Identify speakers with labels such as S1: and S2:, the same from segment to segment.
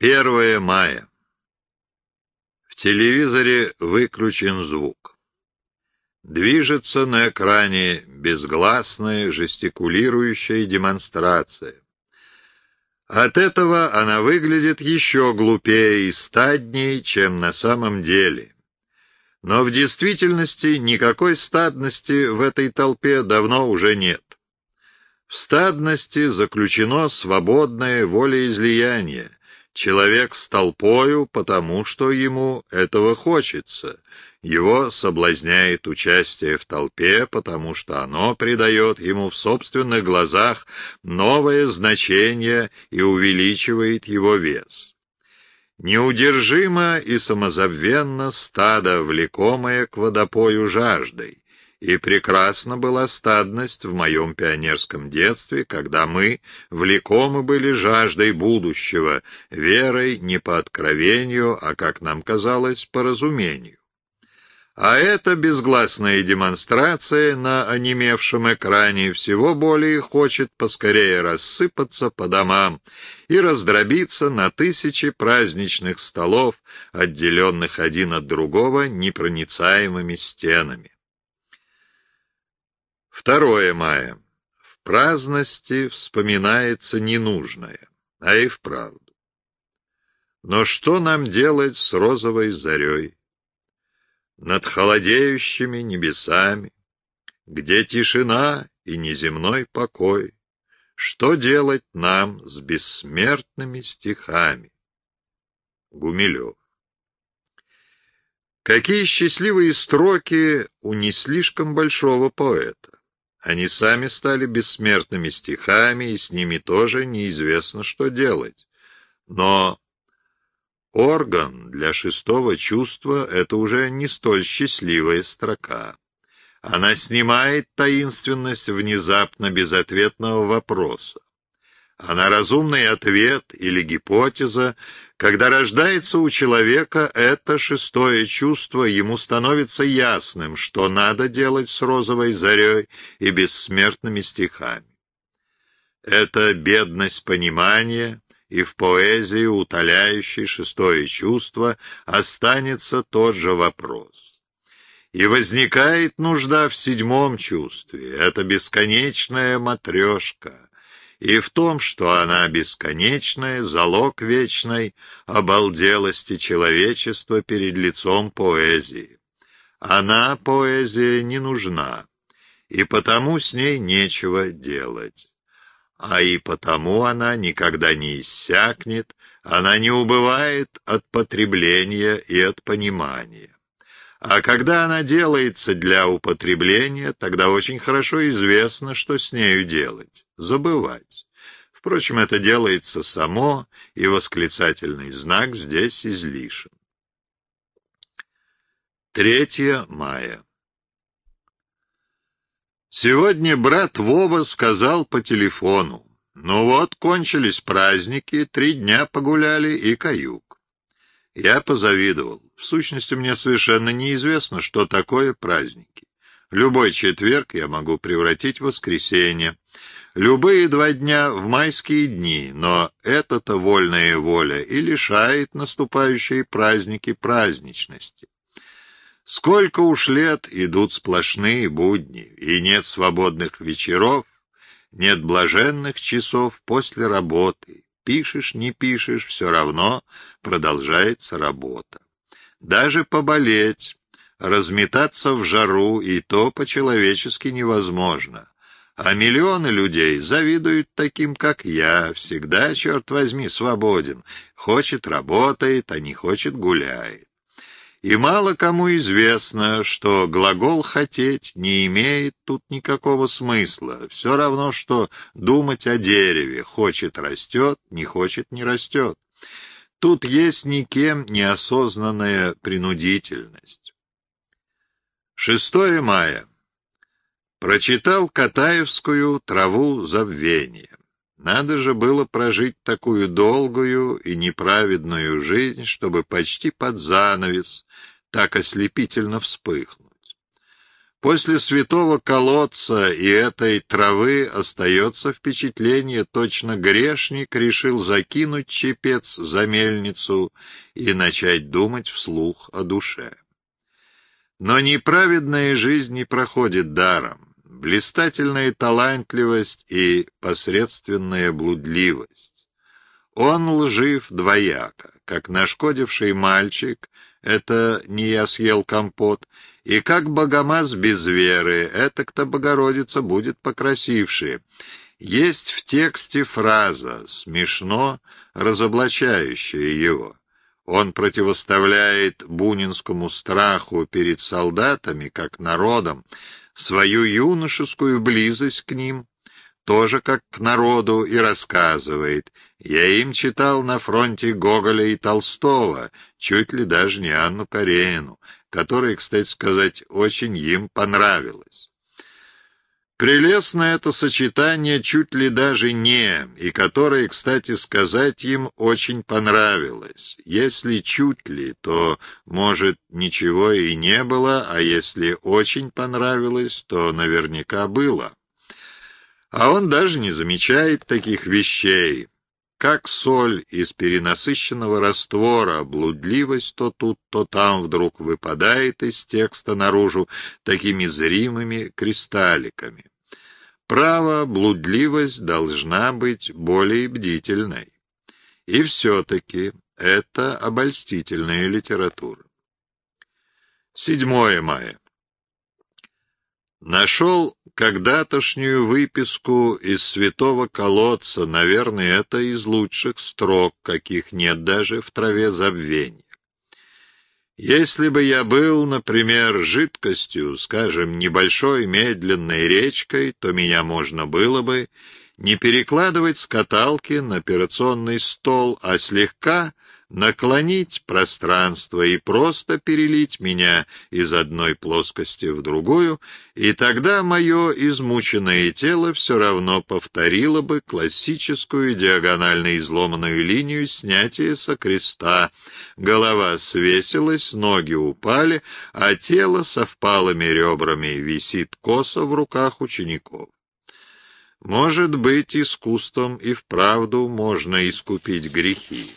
S1: 1 мая. В телевизоре выключен звук. Движется на экране безгласная жестикулирующая демонстрация. От этого она выглядит еще глупее и стадней, чем на самом деле. Но в действительности никакой стадности в этой толпе давно уже нет. В стадности заключено свободное волеизлияние, Человек с толпою, потому что ему этого хочется. Его соблазняет участие в толпе, потому что оно придает ему в собственных глазах новое значение и увеличивает его вес. Неудержимо и самозабвенно стадо, влекомое к водопою жаждой, и прекрасна была стадность в моем пионерском детстве, когда мы влекомы были жаждой будущего, верой не по откровению, а, как нам казалось, по разумению. А эта безгласная демонстрация на онемевшем экране всего более хочет поскорее рассыпаться по домам и раздробиться на тысячи праздничных столов, отделенных один от другого непроницаемыми стенами. 2 мая. В праздности вспоминается ненужное, а и вправду. Но что нам делать с розовой зарей? Над холодеющими небесами, где тишина и неземной покой, что делать нам с бессмертными стихами? Гумилев. Какие счастливые строки у не слишком большого поэта. Они сами стали бессмертными стихами, и с ними тоже неизвестно, что делать. Но орган для шестого чувства — это уже не столь счастливая строка. Она снимает таинственность внезапно безответного вопроса. Она разумный ответ или гипотеза, когда рождается у человека это шестое чувство, ему становится ясным, что надо делать с розовой зарей и бессмертными стихами. Это бедность понимания, и в поэзии, утоляющей шестое чувство, останется тот же вопрос. И возникает нужда в седьмом чувстве, это бесконечная матрешка, и в том, что она бесконечная, залог вечной обалделости человечества перед лицом поэзии. Она, поэзия, не нужна, и потому с ней нечего делать. А и потому она никогда не иссякнет, она не убывает от потребления и от понимания. А когда она делается для употребления, тогда очень хорошо известно, что с нею делать — забывать. Впрочем, это делается само, и восклицательный знак здесь излишен. 3 мая. Сегодня брат Вова сказал по телефону, «Ну вот, кончились праздники, три дня погуляли и каюк». Я позавидовал. В сущности, мне совершенно неизвестно, что такое праздники. Любой четверг я могу превратить в воскресенье, любые два дня в майские дни, но это-то вольная воля и лишает наступающие праздники праздничности. Сколько уж лет идут сплошные будни, и нет свободных вечеров, нет блаженных часов после работы. Пишешь, не пишешь, все равно продолжается работа даже поболеть, разметаться в жару, и то по-человечески невозможно. А миллионы людей завидуют таким, как я, всегда, черт возьми, свободен. Хочет — работает, а не хочет — гуляет. И мало кому известно, что глагол «хотеть» не имеет тут никакого смысла. Все равно, что думать о дереве. Хочет — растет, не хочет — не растет. Тут есть никем неосознанная принудительность. 6 мая. Прочитал Катаевскую «Траву забвения». Надо же было прожить такую долгую и неправедную жизнь, чтобы почти под занавес так ослепительно вспыхнуть. После святого колодца и этой травы остается впечатление, точно грешник решил закинуть чепец за мельницу и начать думать вслух о душе. Но неправедная жизнь не проходит даром. Блистательная талантливость и посредственная блудливость. Он лжив двояко, как нашкодивший мальчик, это не я съел компот, и как богомаз без веры, это-то Богородица будет покрасившая. Есть в тексте фраза, смешно разоблачающая его. Он противоставляет бунинскому страху перед солдатами, как народом, свою юношескую близость к ним, тоже как к народу, и рассказывает. Я им читал на фронте Гоголя и Толстого, чуть ли даже не Анну Каренину, которая, кстати сказать, очень им понравилась. Прелестно это сочетание чуть ли даже не, и которое, кстати сказать, им очень понравилось. Если чуть ли, то, может, ничего и не было, а если очень понравилось, то наверняка было. А он даже не замечает таких вещей. Как соль из перенасыщенного раствора, блудливость то тут, то там вдруг выпадает из текста наружу такими зримыми кристалликами. Право, блудливость должна быть более бдительной. И все-таки это обольстительная литература. 7 мая. Нашел когда-тошнюю выписку из святого колодца, наверное, это из лучших строк, каких нет даже в траве забвения. Если бы я был, например, жидкостью, скажем, небольшой медленной речкой, то меня можно было бы не перекладывать с каталки на операционный стол, а слегка наклонить пространство и просто перелить меня из одной плоскости в другую, и тогда мое измученное тело все равно повторило бы классическую диагонально изломанную линию снятия со креста. Голова свесилась, ноги упали, а тело со впалыми ребрами висит косо в руках учеников. Может быть, искусством и вправду можно искупить грехи.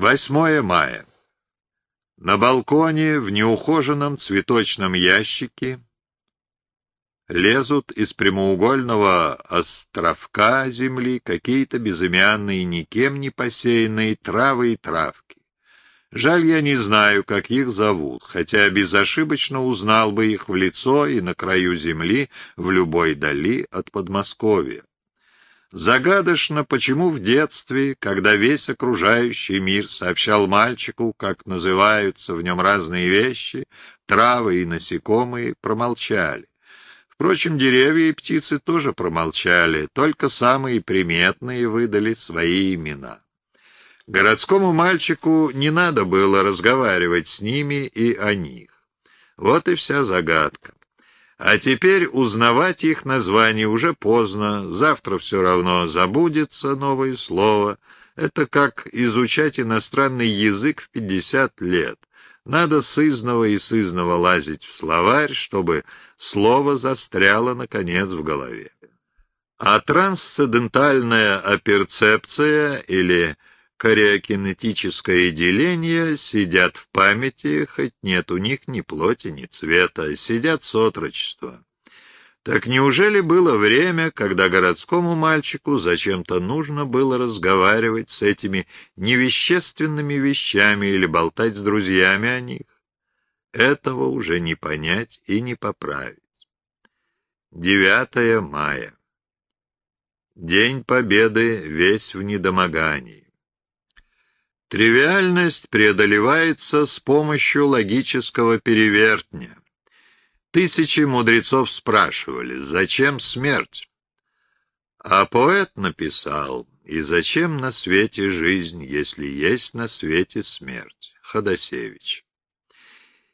S1: 8 мая. На балконе в неухоженном цветочном ящике лезут из прямоугольного островка земли какие-то безымянные, никем не посеянные травы и травки. Жаль, я не знаю, как их зовут, хотя безошибочно узнал бы их в лицо и на краю земли в любой дали от Подмосковья. Загадочно, почему в детстве, когда весь окружающий мир сообщал мальчику, как называются в нем разные вещи, травы и насекомые промолчали. Впрочем, деревья и птицы тоже промолчали, только самые приметные выдали свои имена. Городскому мальчику не надо было разговаривать с ними и о них. Вот и вся загадка. А теперь узнавать их название уже поздно, завтра все равно забудется новое слово. Это как изучать иностранный язык в 50 лет. Надо сызново и сызново лазить в словарь, чтобы слово застряло, наконец, в голове. А трансцендентальная оперцепция или кариокинетическое деление сидят в памяти, хоть нет у них ни плоти, ни цвета, сидят с отрочества. Так неужели было время, когда городскому мальчику зачем-то нужно было разговаривать с этими невещественными вещами или болтать с друзьями о них? Этого уже не понять и не поправить. 9 мая. День Победы весь в недомогании. Тривиальность преодолевается с помощью логического перевертня. Тысячи мудрецов спрашивали, зачем смерть? А поэт написал, и зачем на свете жизнь, если есть на свете смерть? Ходосевич.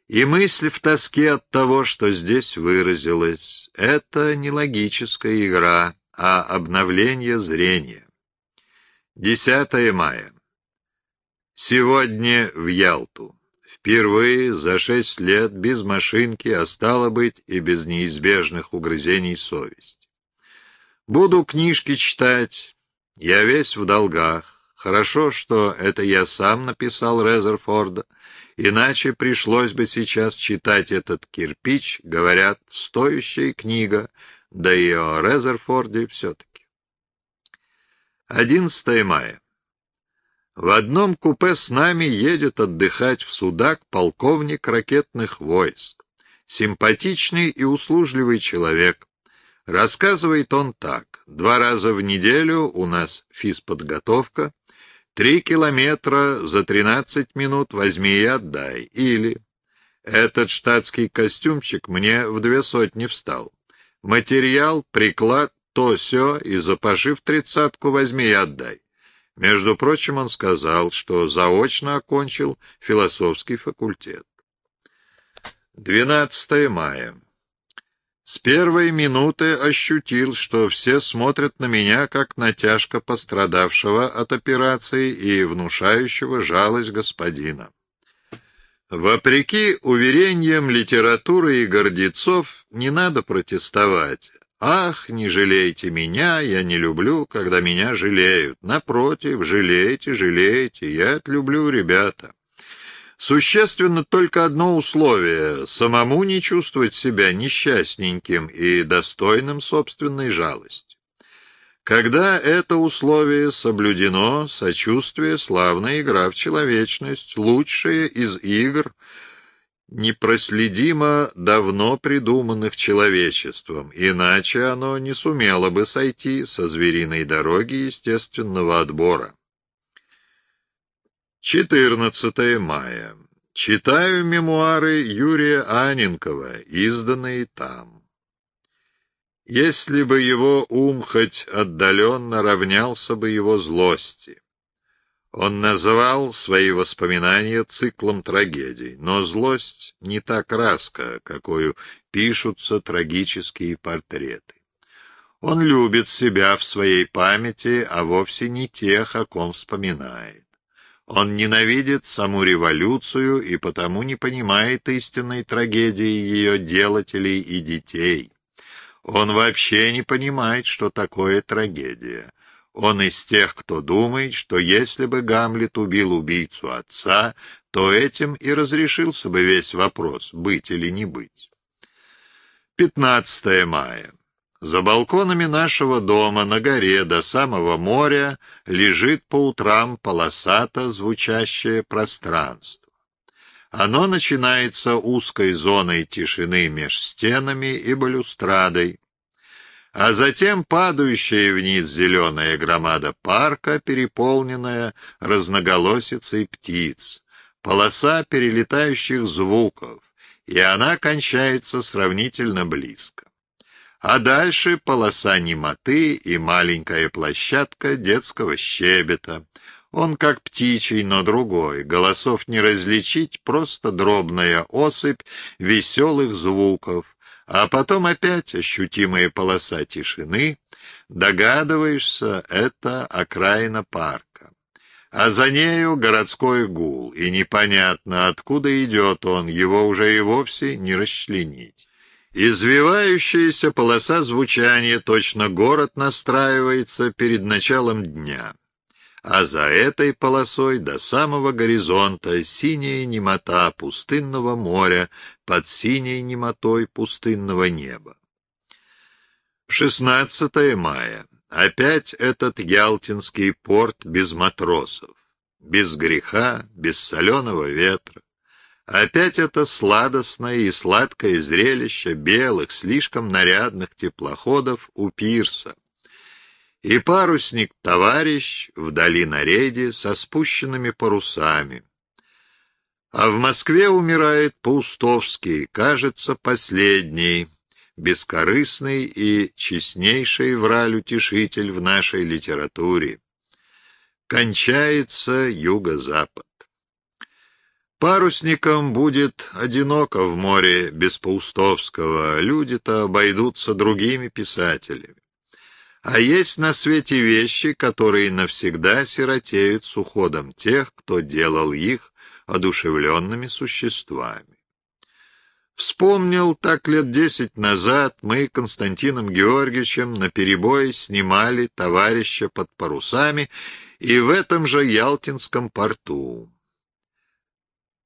S1: И мысль в тоске от того, что здесь выразилось, это не логическая игра, а обновление зрения. 10 мая. Сегодня в Ялту. Впервые за шесть лет без машинки, а стало быть и без неизбежных угрызений совести. Буду книжки читать, я весь в долгах. Хорошо, что это я сам написал Резерфорда, иначе пришлось бы сейчас читать этот кирпич, говорят, стоящая книга, да и о Резерфорде все-таки. 11 мая. В одном купе с нами едет отдыхать в Судак полковник ракетных войск. Симпатичный и услужливый человек. Рассказывает он так. Два раза в неделю у нас физподготовка. Три километра за тринадцать минут возьми и отдай. Или этот штатский костюмчик мне в две сотни встал. Материал, приклад, то все, и за пожив тридцатку возьми и отдай. Между прочим, он сказал, что заочно окончил философский факультет. 12 мая. С первой минуты ощутил, что все смотрят на меня, как на тяжко пострадавшего от операции и внушающего жалость господина. Вопреки уверениям литературы и гордецов, не надо протестовать, «Ах, не жалейте меня, я не люблю, когда меня жалеют. Напротив, жалейте, жалейте, я это люблю, ребята». Существенно только одно условие — самому не чувствовать себя несчастненьким и достойным собственной жалости. Когда это условие соблюдено, сочувствие — славная игра в человечность, лучшая из игр — непроследимо давно придуманных человечеством, иначе оно не сумело бы сойти со звериной дороги естественного отбора. 14 мая. Читаю мемуары Юрия Аненкова, изданные там. Если бы его ум хоть отдаленно равнялся бы его злости, он называл свои воспоминания циклом трагедий, но злость не та краска, какую пишутся трагические портреты. Он любит себя в своей памяти, а вовсе не тех, о ком вспоминает. Он ненавидит саму революцию и потому не понимает истинной трагедии ее делателей и детей. Он вообще не понимает, что такое трагедия. Он из тех, кто думает, что если бы Гамлет убил убийцу отца, то этим и разрешился бы весь вопрос, быть или не быть. 15 мая. За балконами нашего дома на горе до самого моря лежит по утрам полосато звучащее пространство. Оно начинается узкой зоной тишины меж стенами и балюстрадой, а затем падающая вниз зеленая громада парка, переполненная разноголосицей птиц, полоса перелетающих звуков, и она кончается сравнительно близко. А дальше полоса немоты и маленькая площадка детского щебета. Он как птичий, но другой, голосов не различить, просто дробная осыпь веселых звуков, а потом опять ощутимая полоса тишины, догадываешься, это окраина парка. А за нею городской гул, и непонятно, откуда идет он, его уже и вовсе не расчленить. Извивающаяся полоса звучания, точно город настраивается перед началом дня а за этой полосой до самого горизонта синяя немота пустынного моря под синей немотой пустынного неба. 16 мая. Опять этот ялтинский порт без матросов, без греха, без соленого ветра. Опять это сладостное и сладкое зрелище белых, слишком нарядных теплоходов у пирса, и парусник-товарищ вдали на рейде со спущенными парусами. А в Москве умирает Паустовский, кажется, последний, бескорыстный и честнейший враль-утешитель в нашей литературе. Кончается юго-запад. Парусникам будет одиноко в море без Паустовского, люди-то обойдутся другими писателями. А есть на свете вещи, которые навсегда сиротеют с уходом тех, кто делал их одушевленными существами. Вспомнил, так лет десять назад мы Константином Георгиевичем на перебой снимали товарища под парусами и в этом же Ялтинском порту.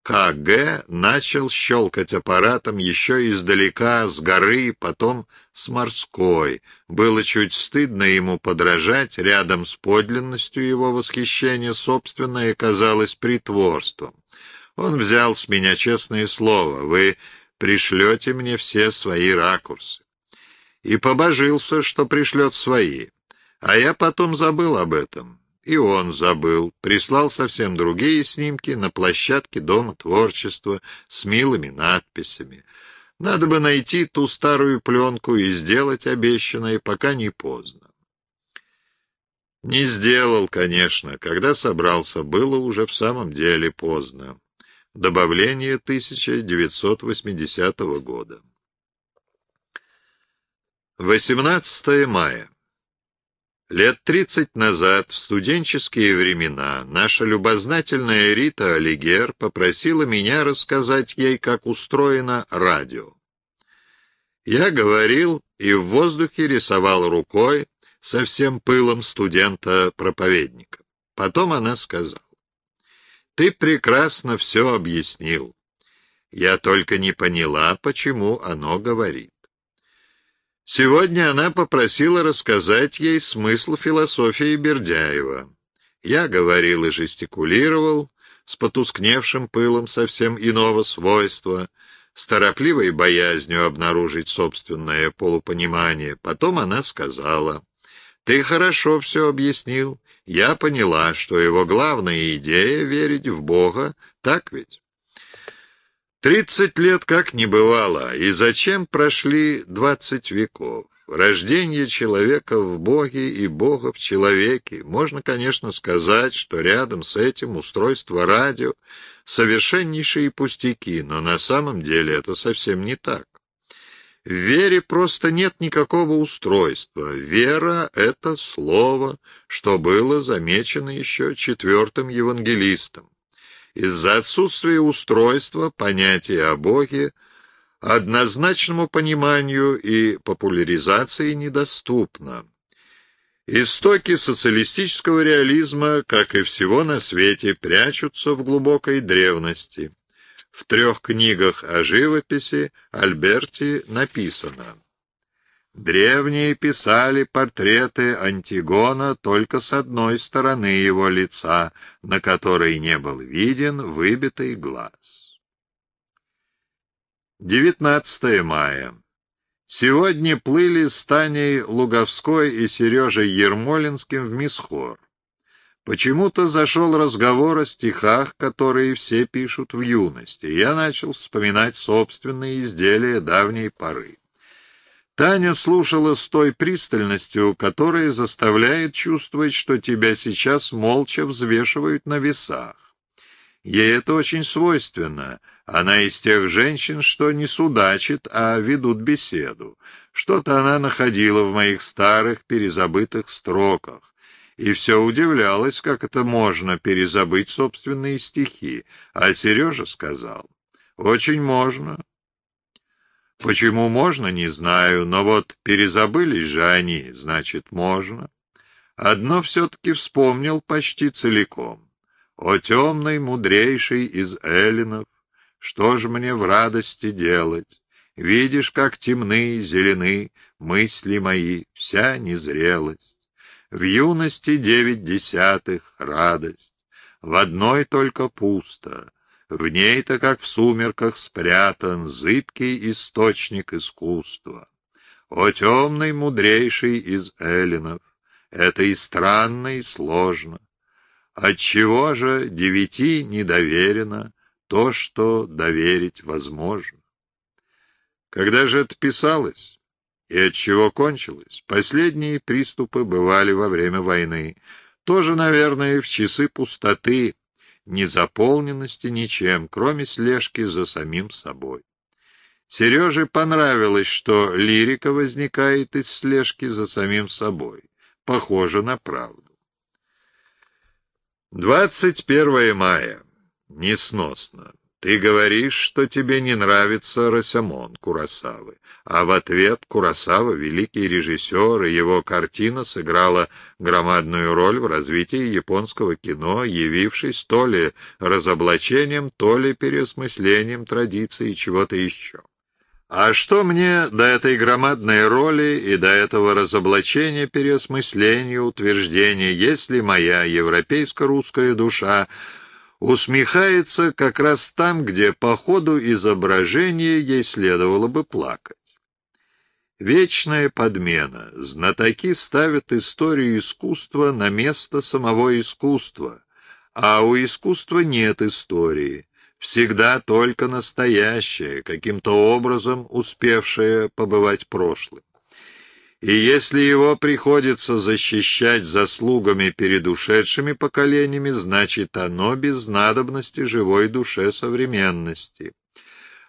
S1: КГ начал щелкать аппаратом еще издалека, с горы, потом с морской. Было чуть стыдно ему подражать, рядом с подлинностью его восхищения собственное казалось притворством. Он взял с меня честное слово, вы пришлете мне все свои ракурсы. И побожился, что пришлет свои. А я потом забыл об этом. И он забыл, прислал совсем другие снимки на площадке Дома творчества с милыми надписями. Надо бы найти ту старую пленку и сделать обещанное, пока не поздно. Не сделал, конечно. Когда собрался, было уже в самом деле поздно. Добавление 1980 года. 18 мая. Лет тридцать назад, в студенческие времена, наша любознательная Рита Алигер попросила меня рассказать ей, как устроено радио. Я говорил и в воздухе рисовал рукой со всем пылом студента-проповедника. Потом она сказала, «Ты прекрасно все объяснил. Я только не поняла, почему оно говорит. Сегодня она попросила рассказать ей смысл философии Бердяева. Я говорил и жестикулировал с потускневшим пылом совсем иного свойства, с торопливой боязнью обнаружить собственное полупонимание. Потом она сказала, «Ты хорошо все объяснил. Я поняла, что его главная идея — верить в Бога, так ведь?» Тридцать лет как не бывало, и зачем прошли двадцать веков? Рождение человека в Боге и Бога в человеке. Можно, конечно, сказать, что рядом с этим устройство радио — совершеннейшие пустяки, но на самом деле это совсем не так. В вере просто нет никакого устройства. Вера — это слово, что было замечено еще четвертым евангелистом. Из-за отсутствия устройства понятия о Боге однозначному пониманию и популяризации недоступно. Истоки социалистического реализма, как и всего на свете, прячутся в глубокой древности. В трех книгах о живописи Альберти написано Древние писали портреты Антигона только с одной стороны его лица, на которой не был виден выбитый глаз. 19 мая. Сегодня плыли с Таней Луговской и Сережей Ермолинским в Мисхор. Почему-то зашел разговор о стихах, которые все пишут в юности. Я начал вспоминать собственные изделия давней поры. Таня слушала с той пристальностью, которая заставляет чувствовать, что тебя сейчас молча взвешивают на весах. Ей это очень свойственно. Она из тех женщин, что не судачит, а ведут беседу. Что-то она находила в моих старых перезабытых строках. И все удивлялась, как это можно перезабыть собственные стихи. А Сережа сказал, «Очень можно. Почему можно, не знаю, но вот перезабылись же они, значит, можно. Одно все-таки вспомнил почти целиком. О темный, мудрейший из эллинов, что ж мне в радости делать? Видишь, как темны и зелены мысли мои, вся незрелость. В юности девять десятых радость, в одной только пусто, в ней-то, как в сумерках, спрятан зыбкий источник искусства. О темный, мудрейший из эллинов, это и странно, и сложно. Отчего же девяти недоверено то, что доверить возможно? Когда же это писалось? И от чего кончилось? Последние приступы бывали во время войны. Тоже, наверное, в часы пустоты, незаполненности ничем, кроме слежки за самим собой. Сереже понравилось, что лирика возникает из слежки за самим собой. Похоже на правду. 21 мая. Несносно. Ты говоришь, что тебе не нравится Росамон Курасавы, а в ответ Курасава, великий режиссер, и его картина сыграла громадную роль в развитии японского кино, явившись то ли разоблачением, то ли переосмыслением традиций и чего-то еще. А что мне до этой громадной роли и до этого разоблачения, переосмысления, утверждения, если моя европейско-русская душа усмехается как раз там, где по ходу изображения ей следовало бы плакать. Вечная подмена. Знатоки ставят историю искусства на место самого искусства, а у искусства нет истории, всегда только настоящее, каким-то образом успевшее побывать прошлым и если его приходится защищать заслугами перед ушедшими поколениями, значит, оно без надобности живой душе современности.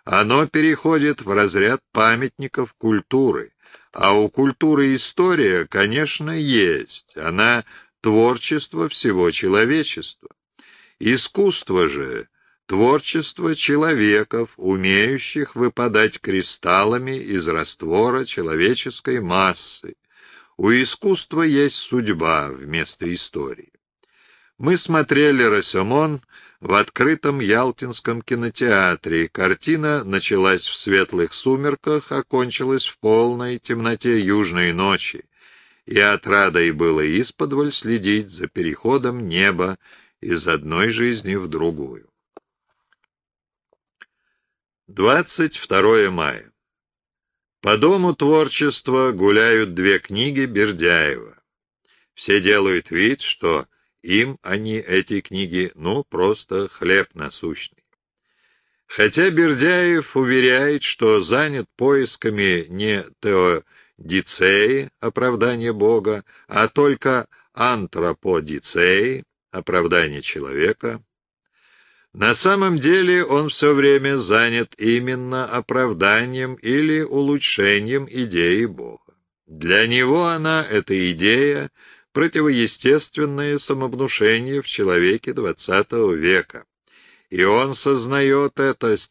S1: Оно переходит в разряд памятников культуры, а у культуры история, конечно, есть, она творчество всего человечества. Искусство же Творчество человеков, умеющих выпадать кристаллами из раствора человеческой массы. У искусства есть судьба вместо истории. Мы смотрели «Росомон» в открытом Ялтинском кинотеатре. Картина началась в светлых сумерках, окончилась в полной темноте южной ночи. И отрадой было исподволь следить за переходом неба из одной жизни в другую. 22 мая. По дому творчества гуляют две книги Бердяева. Все делают вид, что им они, эти книги, ну, просто хлеб насущный. Хотя Бердяев уверяет, что занят поисками не теодицеи, оправдания Бога, а только антроподицеи, оправдания человека, на самом деле он все время занят именно оправданием или улучшением идеи Бога. Для него она, эта идея, противоестественное самовнушение в человеке XX века. И он сознает это с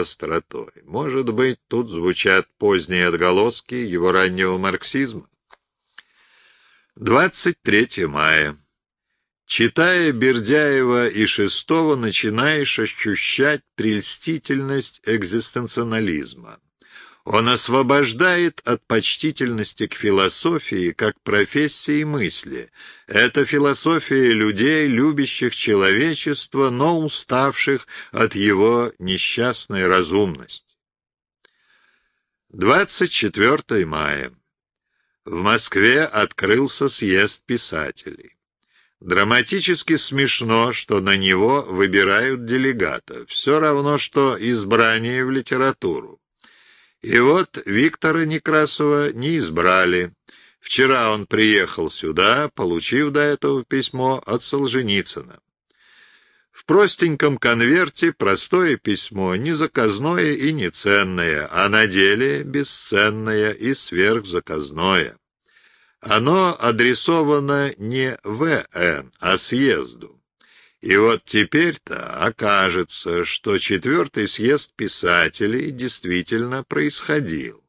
S1: остротой. Может быть, тут звучат поздние отголоски его раннего марксизма. 23 мая. Читая Бердяева и Шестого, начинаешь ощущать прельстительность экзистенционализма. Он освобождает от почтительности к философии как профессии мысли. Это философия людей, любящих человечество, но уставших от его несчастной разумности. 24 мая. В Москве открылся съезд писателей. Драматически смешно, что на него выбирают делегата. Все равно, что избрание в литературу. И вот Виктора Некрасова не избрали. Вчера он приехал сюда, получив до этого письмо от Солженицына. В простеньком конверте простое письмо, не заказное и не ценное, а на деле бесценное и сверхзаказное. Оно адресовано не В.Н., а съезду. И вот теперь-то окажется, что четвертый съезд писателей действительно происходил.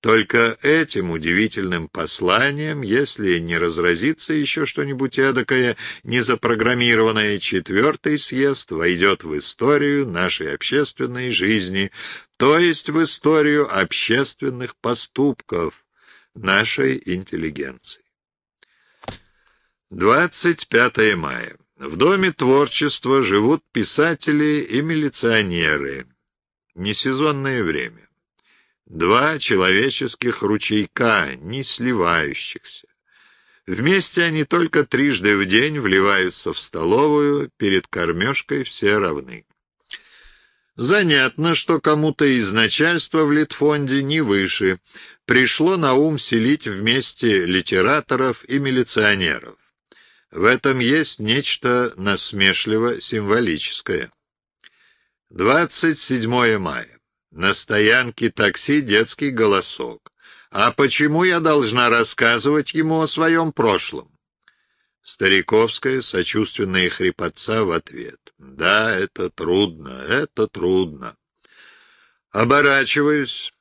S1: Только этим удивительным посланием, если не разразится еще что-нибудь эдакое, незапрограммированное, четвертый съезд войдет в историю нашей общественной жизни, то есть в историю общественных поступков, нашей интеллигенции. 25 мая. В Доме творчества живут писатели и милиционеры. Несезонное время. Два человеческих ручейка, не сливающихся. Вместе они только трижды в день вливаются в столовую, перед кормежкой все равны. Занятно, что кому-то из начальства в Литфонде не выше пришло на ум селить вместе литераторов и милиционеров. В этом есть нечто насмешливо-символическое. 27 мая. На стоянке такси детский голосок. А почему я должна рассказывать ему о своем прошлом? Стариковская сочувственная хрипотца в ответ. Да, это трудно, это трудно. Оборачиваюсь.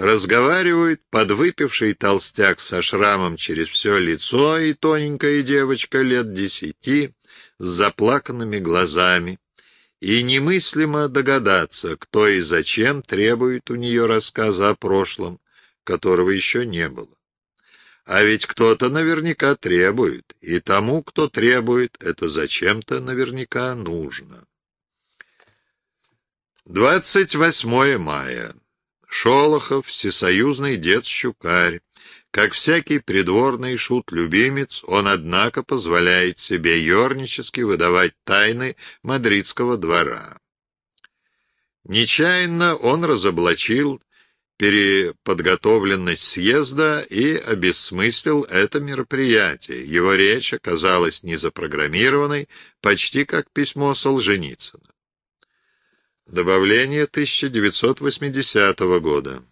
S1: Разговаривает подвыпивший толстяк со шрамом через все лицо и тоненькая девочка лет десяти с заплаканными глазами. И немыслимо догадаться, кто и зачем требует у нее рассказа о прошлом, которого еще не было. А ведь кто-то наверняка требует, и тому, кто требует, это зачем-то наверняка нужно. 28 мая. Шолохов, всесоюзный дед-щукарь. Как всякий придворный шут-любимец, он, однако, позволяет себе ернически выдавать тайны мадридского двора. Нечаянно он разоблачил переподготовленность съезда и обесмыслил это мероприятие. Его речь оказалась незапрограммированной, почти как письмо Солженицына. Добавление 1980 года.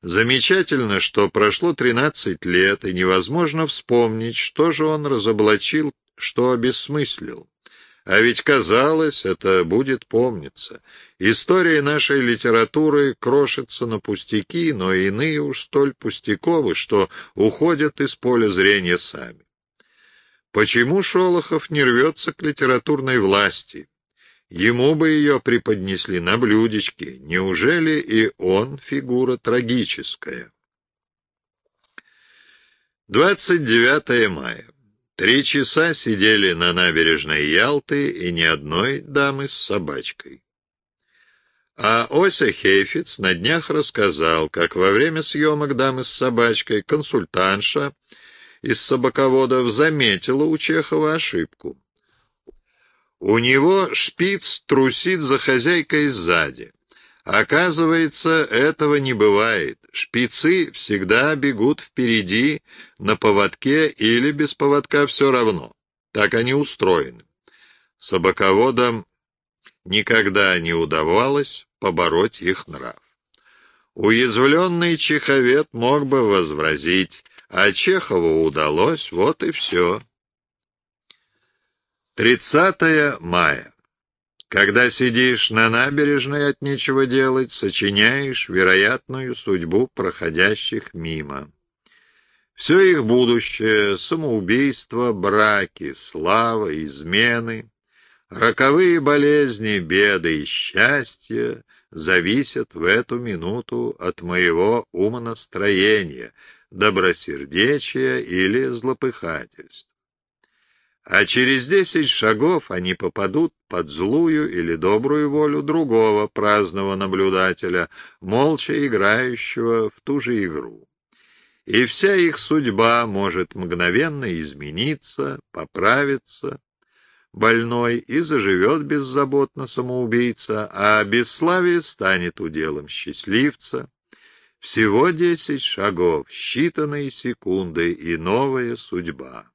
S1: Замечательно, что прошло 13 лет, и невозможно вспомнить, что же он разоблачил, что обесмыслил. А ведь казалось, это будет помниться. История нашей литературы крошится на пустяки, но иные уж столь пустяковы, что уходят из поля зрения сами. Почему Шолохов не рвется к литературной власти? Ему бы ее преподнесли на блюдечке. Неужели и он фигура трагическая? 29 мая. Три часа сидели на набережной Ялты и ни одной дамы с собачкой. А Ося Хейфиц на днях рассказал, как во время съемок дамы с собачкой консультантша из собаководов заметила у Чехова ошибку. У него шпиц трусит за хозяйкой сзади. Оказывается, этого не бывает. Шпицы всегда бегут впереди, на поводке или без поводка все равно. Так они устроены. Собаководам никогда не удавалось побороть их нрав. Уязвленный чеховед мог бы возразить, а Чехову удалось, вот и все. 30 мая. Когда сидишь на набережной от нечего делать, сочиняешь вероятную судьбу проходящих мимо. Все их будущее — самоубийство, браки, слава, измены, роковые болезни, беды и счастья зависят в эту минуту от моего умонастроения, добросердечия или злопыхательства а через десять шагов они попадут под злую или добрую волю другого праздного наблюдателя, молча играющего в ту же игру. И вся их судьба может мгновенно измениться, поправиться, больной и заживет беззаботно самоубийца, а бесславие станет уделом счастливца. Всего десять шагов, считанные секунды и новая судьба.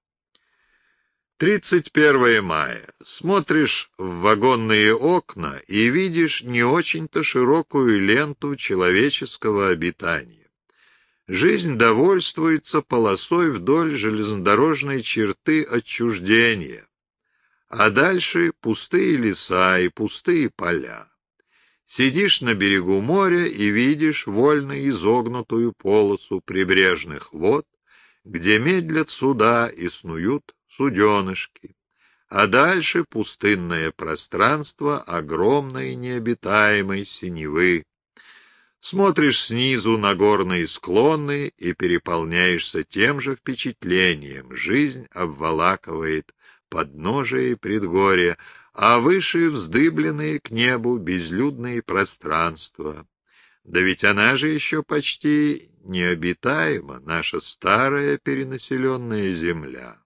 S1: 31 мая. Смотришь в вагонные окна и видишь не очень-то широкую ленту человеческого обитания. Жизнь довольствуется полосой вдоль железнодорожной черты отчуждения, а дальше пустые леса и пустые поля. Сидишь на берегу моря и видишь вольно изогнутую полосу прибрежных вод, где медлят суда и снуют суденышки, а дальше пустынное пространство огромной необитаемой синевы. Смотришь снизу на горные склоны и переполняешься тем же впечатлением. Жизнь обволакивает подножие и предгорья, а выше вздыбленные к небу безлюдные пространства. Да ведь она же еще почти необитаема, наша старая перенаселенная земля.